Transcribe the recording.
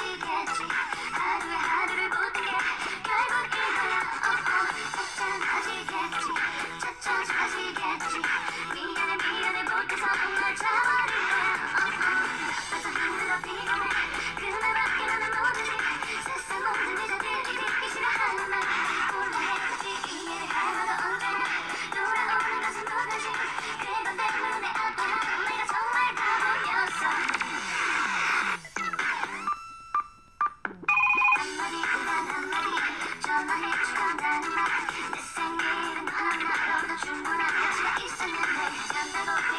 see that you. 내 생일은 하나라도 충분한 여지가 있었는데 남다고